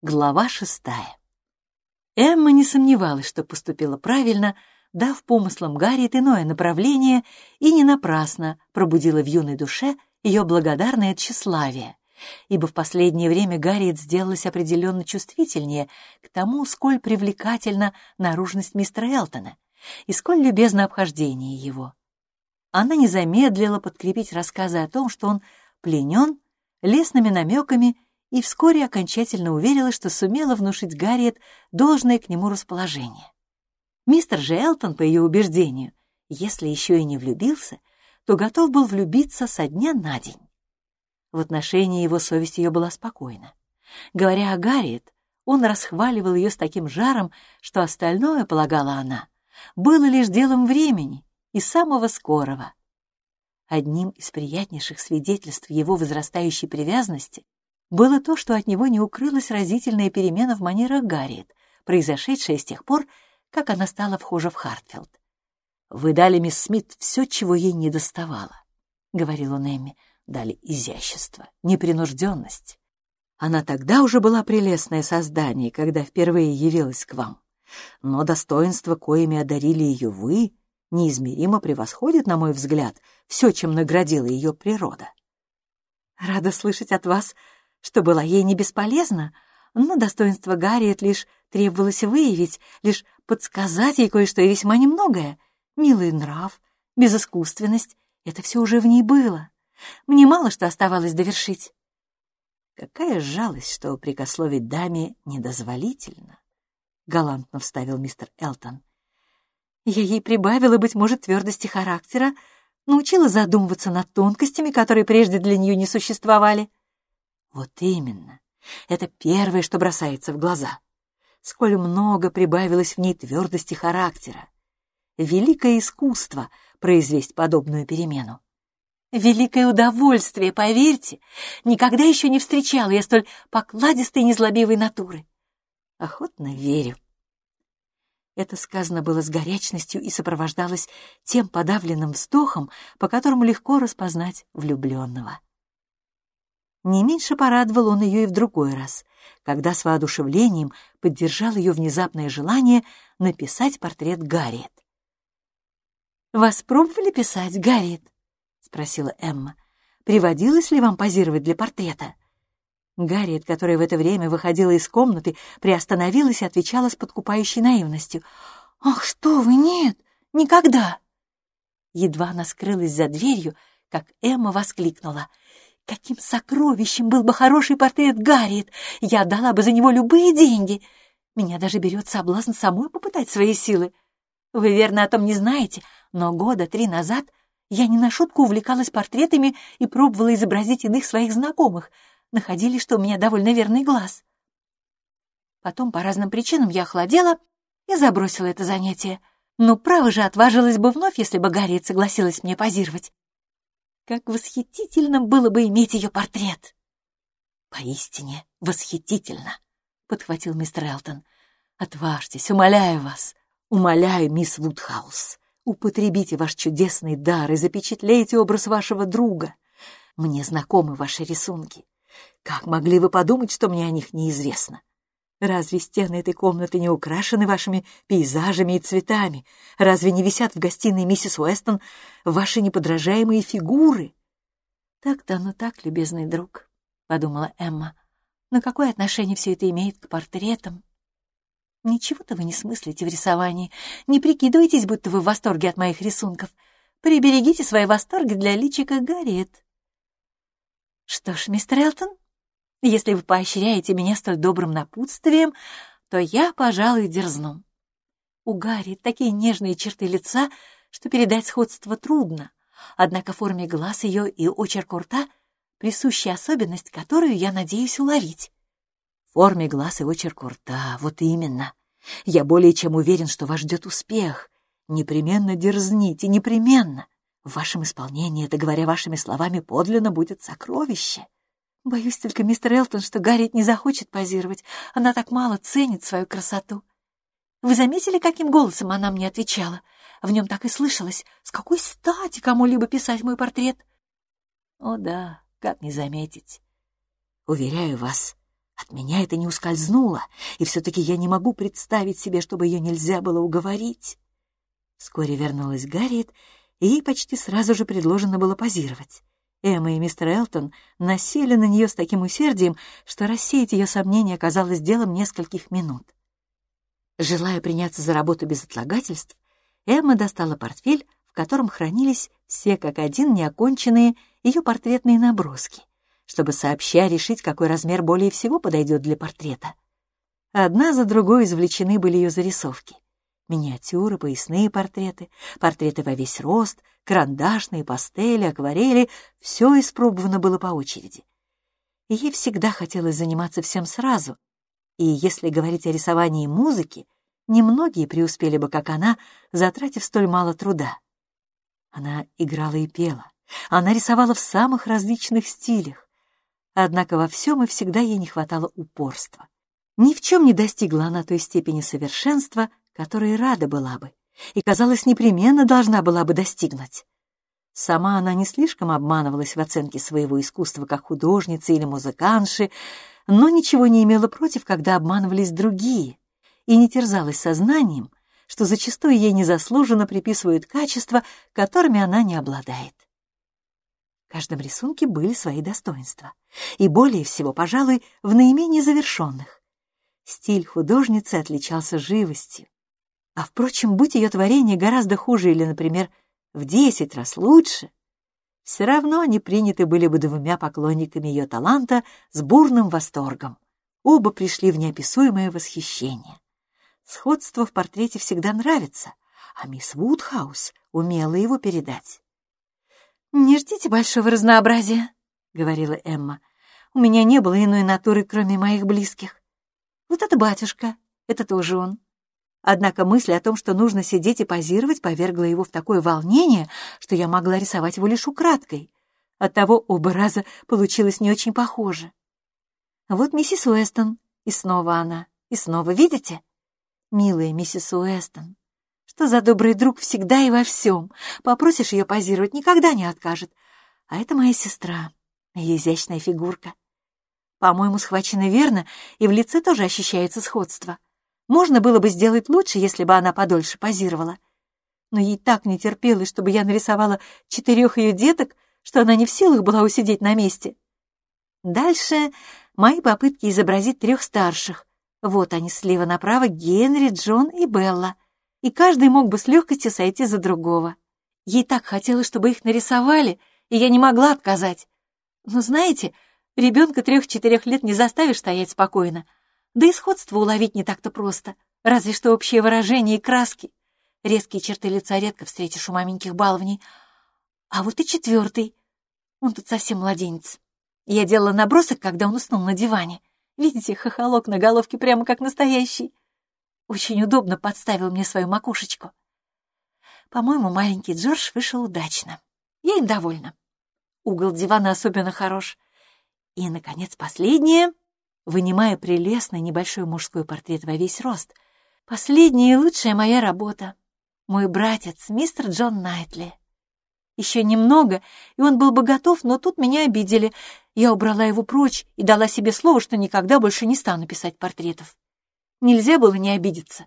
Глава шестая. Эмма не сомневалась, что поступила правильно, дав помыслам Гарриет иное направление и не напрасно пробудила в юной душе ее благодарное тщеславие, ибо в последнее время Гарриет сделалась определенно чувствительнее к тому, сколь привлекательна наружность мистера Элтона и сколь любезно обхождение его. Она не замедлила подкрепить рассказы о том, что он пленен лесными намеками и вскоре окончательно уверилась, что сумела внушить Гарриет должное к нему расположение. Мистер же Элтон, по ее убеждению, если еще и не влюбился, то готов был влюбиться со дня на день. В отношении его совесть ее была спокойна. Говоря о Гарриет, он расхваливал ее с таким жаром, что остальное, полагала она, было лишь делом времени и самого скорого. Одним из приятнейших свидетельств его возрастающей привязанности было то, что от него не укрылась разительная перемена в манерах Гарриет, произошедшая с тех пор, как она стала вхожа в Хартфилд. «Вы дали мисс Смит все, чего ей не доставало», — говорил он Эмми, — «дали изящество, непринужденность. Она тогда уже была прелестное создание, когда впервые явилась к вам. Но достоинство, коими одарили ее вы, неизмеримо превосходит, на мой взгляд, все, чем наградила ее природа». «Рада слышать от вас, что была ей не бесполезна, но достоинство Гарриет лишь требовалось выявить, лишь подсказать ей кое-что и весьма немногое. Милый нрав, безыскусственность — это все уже в ней было. Мне мало что оставалось довершить. Какая жалость, что прикословить даме недозволительно, — галантно вставил мистер Элтон. Я ей прибавила, быть может, твердости характера, научила задумываться над тонкостями, которые прежде для нее не существовали. Вот именно. Это первое, что бросается в глаза. Сколь много прибавилось в ней твердости характера. Великое искусство произвести подобную перемену. Великое удовольствие, поверьте. Никогда еще не встречала я столь покладистой и незлобивой натуры. Охотно верю. Это сказано было с горячностью и сопровождалось тем подавленным вздохом, по которому легко распознать влюбленного. Не меньше порадовал он ее и в другой раз, когда с воодушевлением поддержал ее внезапное желание написать портрет Гарриет. «Вас пробовали писать, Гарриет?» — спросила Эмма. «Приводилось ли вам позировать для портрета?» Гарриет, которая в это время выходила из комнаты, приостановилась и отвечала с подкупающей наивностью. «Ах, что вы, нет, никогда!» Едва она скрылась за дверью, как Эмма воскликнула. Каким сокровищем был бы хороший портрет Гарриет! Я отдала бы за него любые деньги. Меня даже берет соблазн самой попытать свои силы. Вы, верно, о том не знаете, но года три назад я не на шутку увлекалась портретами и пробовала изобразить иных своих знакомых. Находили, что у меня довольно верный глаз. Потом по разным причинам я охладела и забросила это занятие. Но право же отважилась бы вновь, если бы Гарриет согласилась мне позировать. Как восхитительно было бы иметь ее портрет!» «Поистине восхитительно!» — подхватил мистер Элтон. «Отважьтесь, умоляю вас, умоляю, мисс Вудхаус, употребите ваш чудесный дар и запечатлейте образ вашего друга. Мне знакомы ваши рисунки. Как могли вы подумать, что мне о них неизвестно? Разве стены этой комнаты не украшены вашими пейзажами и цветами? Разве не висят в гостиной миссис Уэстон ваши неподражаемые фигуры?» «Так-то ну так, любезный друг», — подумала Эмма. «Но какое отношение все это имеет к портретам?» «Ничего-то вы не смыслите в рисовании. Не прикидывайтесь, будто вы в восторге от моих рисунков. Приберегите свои восторги для личика Гарриет». «Что ж, мистер Элтон, если вы поощряете меня столь добрым напутствием, то я, пожалуй, дерзну. У Гарри такие нежные черты лица, что передать сходство трудно, однако форме глаз ее и очерку рта присущая особенность, которую я надеюсь уловить. Форме глаз и очерку рта, вот именно. Я более чем уверен, что вас ждет успех. Непременно дерзните, непременно. В вашем исполнении, это говоря вашими словами, подлинно будет сокровище. Боюсь только, мистер Элтон, что Гарриет не захочет позировать. Она так мало ценит свою красоту. Вы заметили, каким голосом она мне отвечала? В нем так и слышалось. С какой стати кому-либо писать мой портрет? О да, как не заметить. Уверяю вас, От меня это не ускользнуло, и все-таки я не могу представить себе, чтобы ее нельзя было уговорить. Вскоре вернулась Гарриет, и ей почти сразу же предложено было позировать. Эмма и мистер Элтон насели на нее с таким усердием, что рассеять ее сомнения оказалось делом нескольких минут. Желая приняться за работу без отлагательств, Эмма достала портфель, в котором хранились все как один неоконченные ее портретные наброски, чтобы сообща решить, какой размер более всего подойдет для портрета. Одна за другой извлечены были ее зарисовки. Миниатюры, поясные портреты, портреты во весь рост, карандашные, пастели, акварели — все испробовано было по очереди. Ей всегда хотелось заниматься всем сразу, и если говорить о рисовании и музыке, немногие преуспели бы, как она, затратив столь мало труда. Она играла и пела, она рисовала в самых различных стилях, однако во всем и всегда ей не хватало упорства. Ни в чем не достигла она той степени совершенства, которой рада была бы, и, казалось, непременно должна была бы достигнуть. Сама она не слишком обманывалась в оценке своего искусства как художницы или музыканши, но ничего не имела против, когда обманывались другие, и не терзалась сознанием, что зачастую ей незаслуженно приписывают качества, которыми она не обладает. В каждом рисунке были свои достоинства, и более всего, пожалуй, в наименее завершенных. Стиль художницы отличался живостью, а, впрочем, будь ее творение гораздо хуже или, например, в десять раз лучше, все равно они приняты были бы двумя поклонниками ее таланта с бурным восторгом. Оба пришли в неописуемое восхищение. Сходство в портрете всегда нравится, а мисс Вудхаус умела его передать. «Не ждите большого разнообразия», — говорила Эмма. «У меня не было иной натуры, кроме моих близких. Вот это батюшка, это тоже он. Однако мысль о том, что нужно сидеть и позировать, повергла его в такое волнение, что я могла рисовать его лишь украдкой. Оттого оба раза получилось не очень похоже. Вот миссис Уэстон, и снова она, и снова, видите? Милая миссис Уэстон, что за добрый друг всегда и во всем. Попросишь ее позировать, никогда не откажет. А это моя сестра, ее изящная фигурка. По-моему, схвачена верно, и в лице тоже ощущается сходство. Можно было бы сделать лучше, если бы она подольше позировала. Но ей так не терпелось, чтобы я нарисовала четырех ее деток, что она не в силах была усидеть на месте. Дальше мои попытки изобразить трех старших. Вот они слева направо, Генри, Джон и Белла. И каждый мог бы с легкостью сойти за другого. Ей так хотелось, чтобы их нарисовали, и я не могла отказать. Но знаете, ребенка трех-четырех лет не заставишь стоять спокойно, да и сходство уловить не так-то просто, разве что общее выражение и краски. Резкие черты лица редко встретишь у маменьких баловней. А вот и четвертый. Он тут совсем младенец. Я делала набросок, когда он уснул на диване. Видите, хохолок на головке прямо как настоящий. Очень удобно подставил мне свою макушечку. По-моему, маленький Джордж вышел удачно. Я им довольна. Угол дивана особенно хорош. И, наконец, последнее вынимая прелестный небольшой мужской портрет во весь рост. Последняя и лучшая моя работа. Мой братец, мистер Джон Найтли. Еще немного, и он был бы готов, но тут меня обидели. Я убрала его прочь и дала себе слово, что никогда больше не стану писать портретов. Нельзя было не обидеться.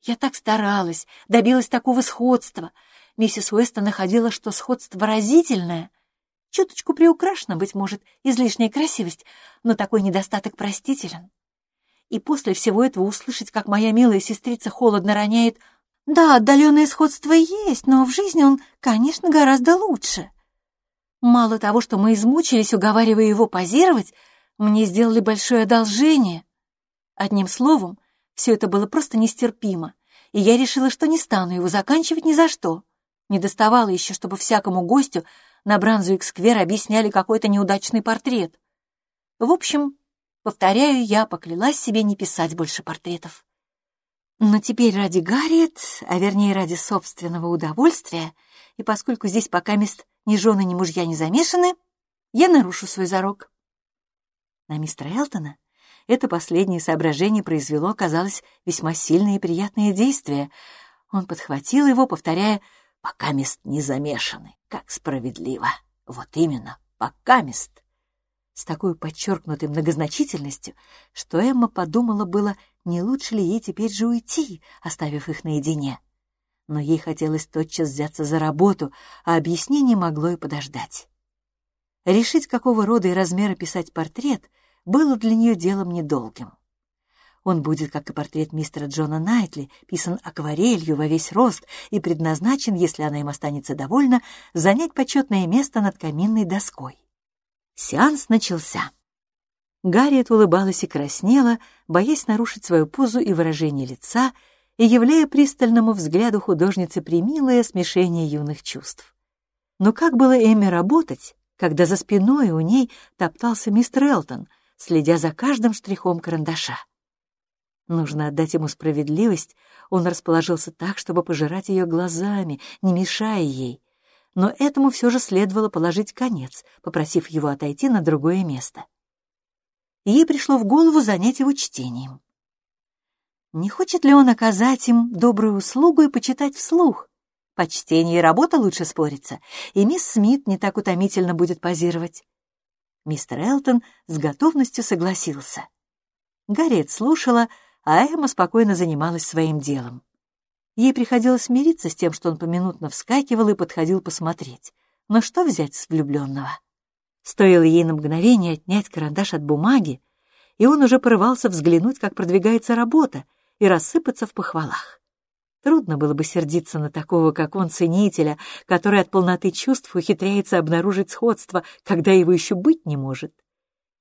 Я так старалась, добилась такого сходства. Миссис Уэстон находила, что сходство разительное — Чуточку приукрашена, быть может, излишняя красивость, но такой недостаток простителен. И после всего этого услышать, как моя милая сестрица холодно роняет «Да, отдаленное сходство есть, но в жизни он, конечно, гораздо лучше». Мало того, что мы измучились, уговаривая его позировать, мне сделали большое одолжение. Одним словом, все это было просто нестерпимо, и я решила, что не стану его заканчивать ни за что. Не доставало еще, чтобы всякому гостю на Бранзуик-сквер объясняли какой-то неудачный портрет. В общем, повторяю, я поклялась себе не писать больше портретов. Но теперь ради Гарриет, а вернее ради собственного удовольствия, и поскольку здесь пока мест ни жены, ни мужья не замешаны, я нарушу свой зарок. На мистера Элтона это последнее соображение произвело, казалось, весьма сильное и приятное действие. Он подхватил его, повторяя «пока мест не замешаны». Как справедливо. Вот именно, покамест. с такой подчеркнутой многозначительностью, что Эмма подумала было, не лучше ли ей теперь же уйти, оставив их наедине. Но ей хотелось тотчас взяться за работу, а объяснение могло и подождать. Решить, какого рода и размера писать портрет, было для нее делом недолгим. Он будет, как и портрет мистера Джона Найтли, писан акварелью во весь рост и предназначен, если она им останется довольна, занять почетное место над каминной доской. Сеанс начался. Гарриет улыбалась и краснела, боясь нарушить свою позу и выражение лица, и являя пристальному взгляду художницы примилое смешение юных чувств. Но как было Эми работать, когда за спиной у ней топтался мистер Элтон, следя за каждым штрихом карандаша? Нужно отдать ему справедливость, он расположился так, чтобы пожирать ее глазами, не мешая ей. Но этому все же следовало положить конец, попросив его отойти на другое место. Ей пришло в голову занять его чтением. Не хочет ли он оказать им добрую услугу и почитать вслух? По чтению и работа лучше спорится, и мисс Смит не так утомительно будет позировать. Мистер Элтон с готовностью согласился. Гарриет слушала, а Эмма спокойно занималась своим делом. Ей приходилось смириться с тем, что он поминутно вскакивал и подходил посмотреть. Но что взять с влюбленного? Стоило ей на мгновение отнять карандаш от бумаги, и он уже порывался взглянуть, как продвигается работа, и рассыпаться в похвалах. Трудно было бы сердиться на такого, как он, ценителя, который от полноты чувств ухитряется обнаружить сходство, когда его еще быть не может.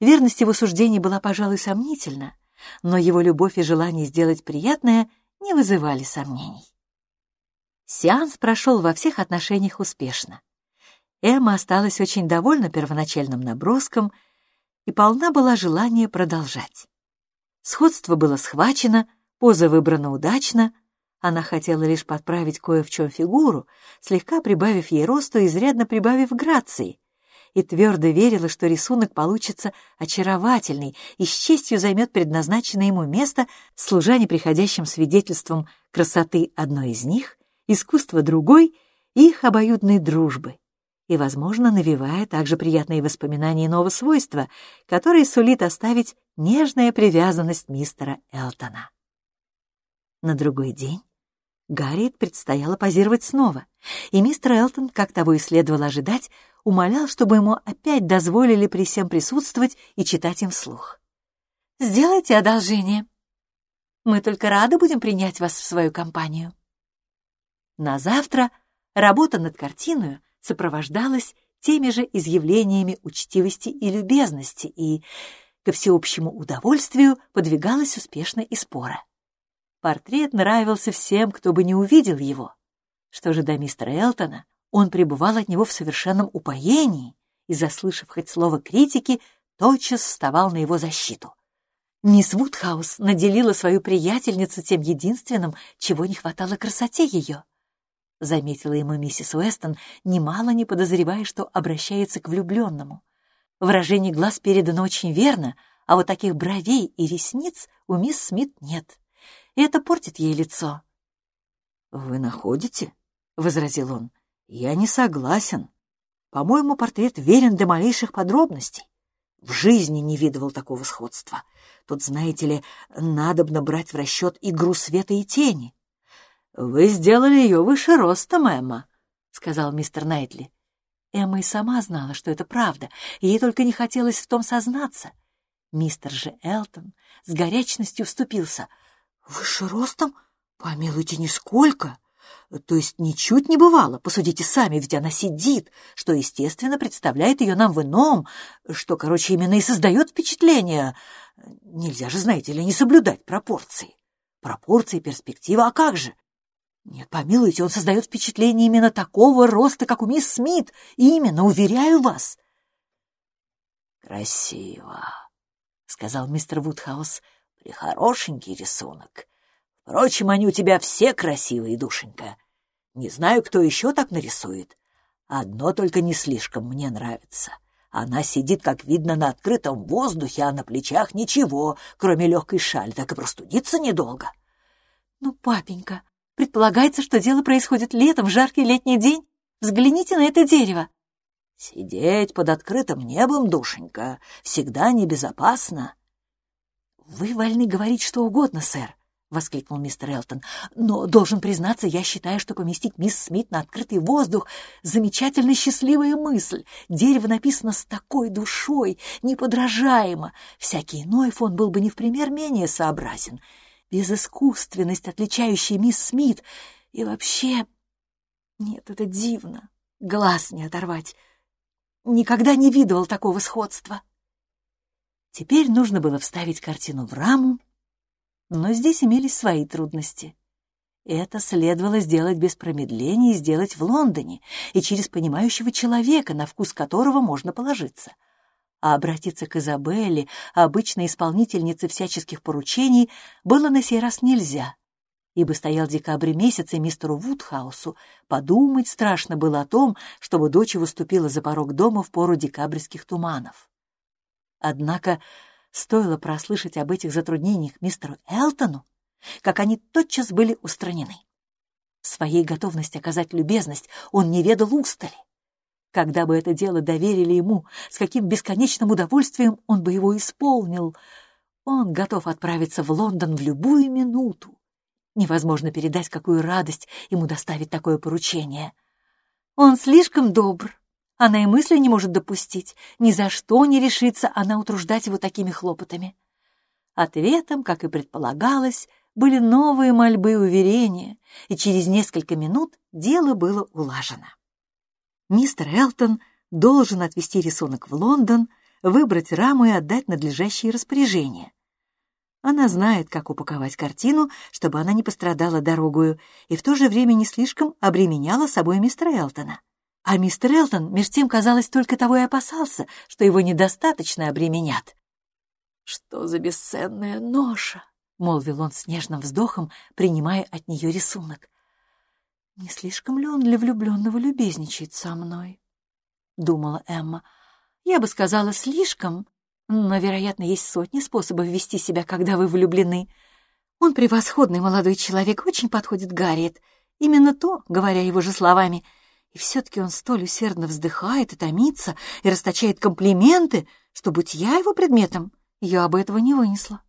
Верность его суждений была, пожалуй, сомнительна, но его любовь и желание сделать приятное не вызывали сомнений. Сеанс прошел во всех отношениях успешно. Эмма осталась очень довольна первоначальным наброском и полна была желания продолжать. Сходство было схвачено, поза выбрана удачно, она хотела лишь подправить кое в чем фигуру, слегка прибавив ей росту и изрядно прибавив грации, и твердо верила, что рисунок получится очаровательный и с честью займет предназначенное ему место, служа неприходящим свидетельством красоты одной из них, искусства другой и их обоюдной дружбы, и, возможно, навевая также приятные воспоминания нового свойства, которые сулит оставить нежная привязанность мистера Элтона. На другой день Гарриет предстояло позировать снова, и мистер Элтон, как того и следовало ожидать, умолял, чтобы ему опять дозволили при всем присутствовать и читать им вслух. «Сделайте одолжение. Мы только рады будем принять вас в свою компанию». На завтра работа над картиной сопровождалась теми же изъявлениями учтивости и любезности и, ко всеобщему удовольствию, подвигалась успешно и спора. Портрет нравился всем, кто бы не увидел его. Что же до мистера Элтона, он пребывал от него в совершенном упоении и, заслышав хоть слово критики, тотчас вставал на его защиту. Мисс Вудхаус наделила свою приятельницу тем единственным, чего не хватало красоте ее. Заметила ему миссис Уэстон, немало не подозревая, что обращается к влюбленному. Выражение глаз передано очень верно, а вот таких бровей и ресниц у мисс Смит нет. И это портит ей лицо. «Вы находите?» — возразил он. Я не согласен. По-моему, портрет верен до малейших подробностей. В жизни не видывал такого сходства. Тут, знаете ли, надобно брать в расчет игру света и тени. «Вы сделали ее выше ростом, Эмма», — сказал мистер Найтли. Эмма и сама знала, что это правда, ей только не хотелось в том сознаться. Мистер же Элтон с горячностью вступился. «Выше ростом? Помилуйте, нисколько!» То есть ничуть не бывало, посудите сами, ведь она сидит, что, естественно, представляет ее нам в ином, что, короче, именно и создает впечатление. Нельзя же, знаете ли, не соблюдать пропорции. Пропорции, перспектива, а как же? Нет, помилуйте, он создает впечатление именно такого роста, как у мисс Смит. Именно, уверяю вас. «Красиво», — сказал мистер Вудхаус. «Прихорошенький рисунок. Впрочем, они у тебя все красивые, душенька. Не знаю, кто еще так нарисует. Одно только не слишком мне нравится. Она сидит, как видно, на открытом воздухе, а на плечах ничего, кроме легкой шали, так и простудиться недолго. Ну, папенька, предполагается, что дело происходит летом, в жаркий летний день. Взгляните на это дерево. Сидеть под открытым небом, душенька, всегда небезопасно. Вы вольны говорить что угодно, сэр, — воскликнул мистер Элтон. «Но, должен признаться, я считаю, что поместить мисс Смит на открытый воздух — замечательно счастливая мысль. Дерево написано с такой душой, неподражаемо. Всякий иной фон был бы не в пример менее сообразен. Безыскусственность, отличающая мисс Смит, и вообще... Нет, это дивно. Глаз не оторвать. Никогда не видывал такого сходства». Теперь нужно было вставить картину в раму, но здесь имелись свои трудности. Это следовало сделать без промедления и сделать в Лондоне, и через понимающего человека, на вкус которого можно положиться. А обратиться к Изабелле, обычной исполнительнице всяческих поручений, было на сей раз нельзя, ибо стоял декабрь месяц, и мистеру Вудхаусу подумать страшно было о том, чтобы дочь выступила за порог дома в пору декабрьских туманов. Однако Стоило прослышать об этих затруднениях мистеру Элтону, как они тотчас были устранены. Своей готовности оказать любезность он не ведал устали. Когда бы это дело доверили ему, с каким бесконечным удовольствием он бы его исполнил. Он готов отправиться в Лондон в любую минуту. Невозможно передать, какую радость ему доставит такое поручение. Он слишком добр, она и мысли не может допустить. Ни за что не решится она утруждать его такими хлопотами. Ответом, как и предполагалось, были новые мольбы и уверения, и через несколько минут дело было улажено. Мистер Элтон должен отвезти рисунок в Лондон, выбрать раму и отдать надлежащие распоряжения. Она знает, как упаковать картину, чтобы она не пострадала дорогую, и в то же время не слишком обременяла собой мистера Элтона. А мистер Элтон, меж тем, казалось, только того и опасался, что его недостаточно обременят. «Что за бесценная ноша!» — молвил он с нежным вздохом, принимая от нее рисунок. «Не слишком ли он для влюбленного любезничает со мной?» — думала Эмма. «Я бы сказала, слишком, но, вероятно, есть сотни способов вести себя, когда вы влюблены. Он превосходный молодой человек, очень подходит Гарриет. Именно то, говоря его же словами — и все-таки он столь усердно вздыхает и томится, и расточает комплименты, что, будь я его предметом, я бы этого не вынесла.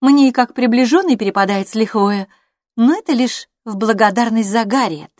Мне и как приближенный перепадает с лихвое, но это лишь в благодарность за Гарриет.